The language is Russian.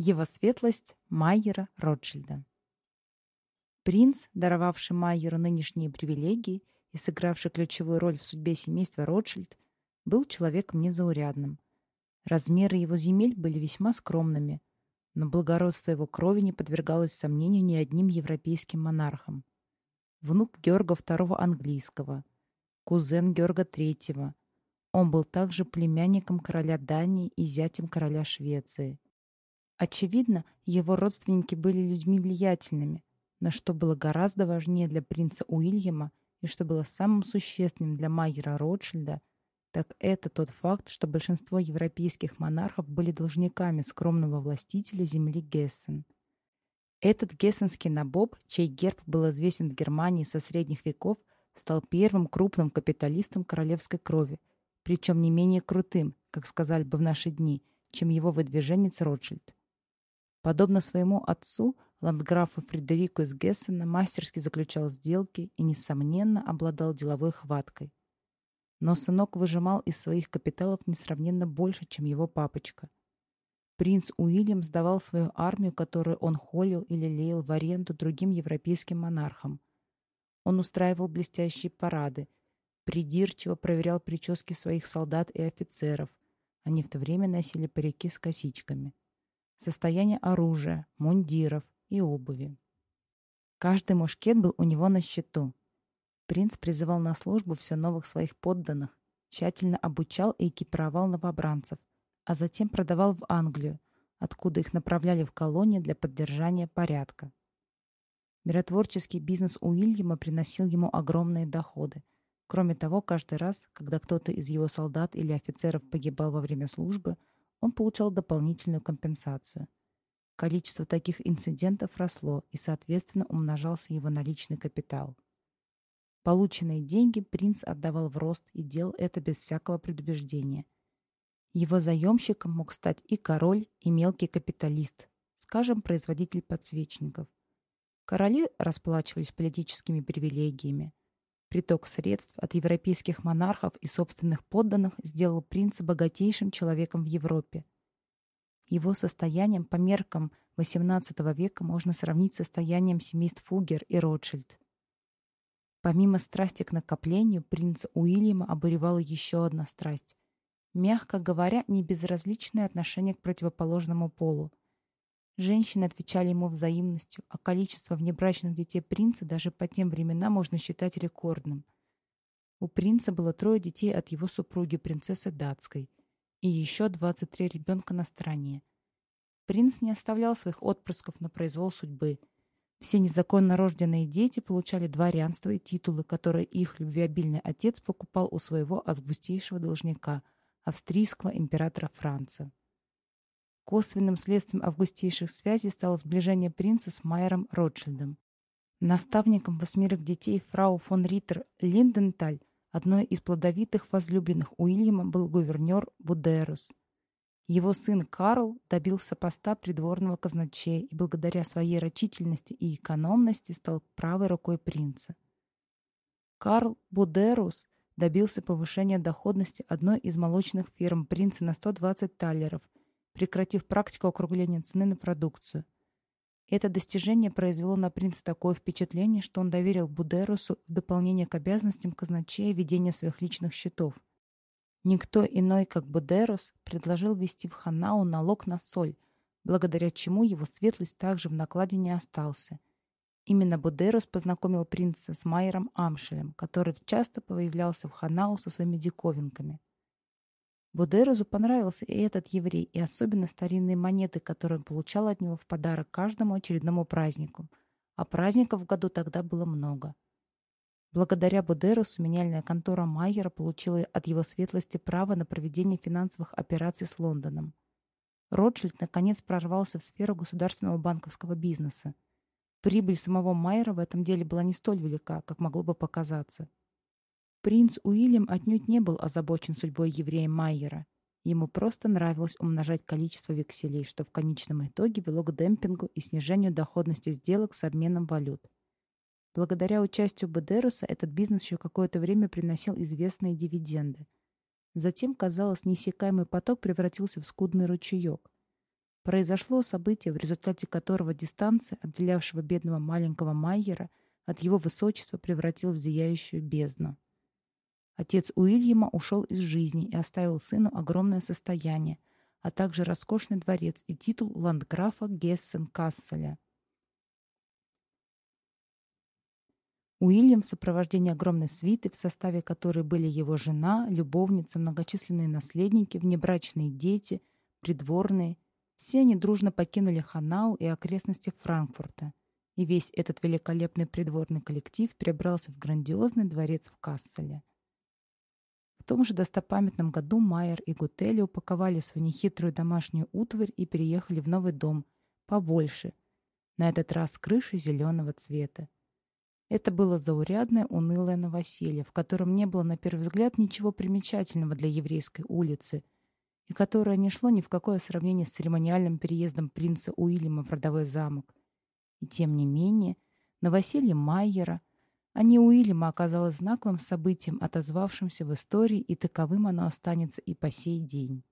Его светлость Майера Ротшильда. Принц, даровавший Майеру нынешние привилегии и сыгравший ключевую роль в судьбе семейства Ротшильд, был человеком незаурядным. Размеры его земель были весьма скромными, но благородство его крови не подвергалось сомнению ни одним европейским монархам. Внук Георга II английского, кузен Георга III. Он был также племянником короля Дании и зятем короля Швеции. Очевидно, его родственники были людьми влиятельными, но что было гораздо важнее для принца Уильяма и что было самым существенным для Майера Ротшильда, так это тот факт, что большинство европейских монархов были должниками скромного властителя земли Гессен. Этот гессенский набоб, чей герб был известен в Германии со средних веков, стал первым крупным капиталистом королевской крови, причем не менее крутым, как сказали бы в наши дни, чем его выдвиженец Ротшильд. Подобно своему отцу, ландграфу Фредерику из Гессена мастерски заключал сделки и, несомненно, обладал деловой хваткой. Но сынок выжимал из своих капиталов несравненно больше, чем его папочка. Принц Уильям сдавал свою армию, которую он холил или лелеял в аренду другим европейским монархам. Он устраивал блестящие парады, придирчиво проверял прически своих солдат и офицеров. Они в то время носили парики с косичками состояние оружия, мундиров и обуви. Каждый мушкет был у него на счету. Принц призывал на службу все новых своих подданных, тщательно обучал и экипировал новобранцев, а затем продавал в Англию, откуда их направляли в колонии для поддержания порядка. Миротворческий бизнес Уильяма приносил ему огромные доходы. Кроме того, каждый раз, когда кто-то из его солдат или офицеров погибал во время службы, он получал дополнительную компенсацию. Количество таких инцидентов росло, и, соответственно, умножался его наличный капитал. Полученные деньги принц отдавал в рост и делал это без всякого предубеждения. Его заемщиком мог стать и король, и мелкий капиталист, скажем, производитель подсвечников. Короли расплачивались политическими привилегиями, Приток средств от европейских монархов и собственных подданных сделал принца богатейшим человеком в Европе. Его состоянием по меркам XVIII века можно сравнить с состоянием семейств Фугер и Ротшильд. Помимо страсти к накоплению, принца Уильяма обуревала еще одна страсть. Мягко говоря, небезразличное отношение к противоположному полу. Женщины отвечали ему взаимностью, а количество внебрачных детей принца даже по тем временам можно считать рекордным. У принца было трое детей от его супруги, принцессы датской, и еще 23 ребенка на стороне. Принц не оставлял своих отпрысков на произвол судьбы. Все незаконно рожденные дети получали дворянство и титулы, которые их любвеобильный отец покупал у своего августейшего должника, австрийского императора Франца. Косвенным следствием августейших связей стало сближение принца с Майером Ротшильдом. Наставником восьмерых детей фрау фон Риттер Линденталь, одной из плодовитых возлюбленных Уильяма, был гувернер Будерус. Его сын Карл добился поста придворного казначея и благодаря своей рачительности и экономности стал правой рукой принца. Карл Будерус добился повышения доходности одной из молочных фирм принца на 120 талеров – прекратив практику округления цены на продукцию. Это достижение произвело на принца такое впечатление, что он доверил Будерусу в дополнение к обязанностям казначея ведение своих личных счетов. Никто иной, как Будерус, предложил ввести в Ханау налог на соль, благодаря чему его светлость также в накладе не остался. Именно Будерус познакомил принца с Майером Амшелем, который часто появлялся в Ханау со своими диковинками. Будерозу понравился и этот еврей, и особенно старинные монеты, которые он получал от него в подарок каждому очередному празднику. А праздников в году тогда было много. Благодаря Будерусу меняльная контора Майера получила от его светлости право на проведение финансовых операций с Лондоном. Ротшильд наконец прорвался в сферу государственного банковского бизнеса. Прибыль самого Майера в этом деле была не столь велика, как могло бы показаться. Принц Уильям отнюдь не был озабочен судьбой еврея Майера. Ему просто нравилось умножать количество векселей, что в конечном итоге вело к демпингу и снижению доходности сделок с обменом валют. Благодаря участию Бедеруса этот бизнес еще какое-то время приносил известные дивиденды. Затем, казалось, неиссякаемый поток превратился в скудный ручеек. произошло событие, в результате которого дистанция, отделявшего бедного маленького Майера от его высочества, превратил в зияющую бездну. Отец Уильяма ушел из жизни и оставил сыну огромное состояние, а также роскошный дворец и титул ландграфа Гессен-Касселя. Уильям в сопровождении огромной свиты, в составе которой были его жена, любовница, многочисленные наследники, внебрачные дети, придворные, все они дружно покинули Ханау и окрестности Франкфурта, и весь этот великолепный придворный коллектив перебрался в грандиозный дворец в Касселе. Том же достопамятном году Майер и Гутели упаковали свою нехитрую домашнюю утварь и переехали в новый дом, побольше, на этот раз с крышей зеленого цвета. Это было заурядное, унылое новоселье, в котором не было на первый взгляд ничего примечательного для еврейской улицы, и которое не шло ни в какое сравнение с церемониальным переездом принца Уильяма в родовой замок. И тем не менее, новоселье Майера, а не Уильяма оказалось знаковым событием, отозвавшимся в истории, и таковым оно останется и по сей день.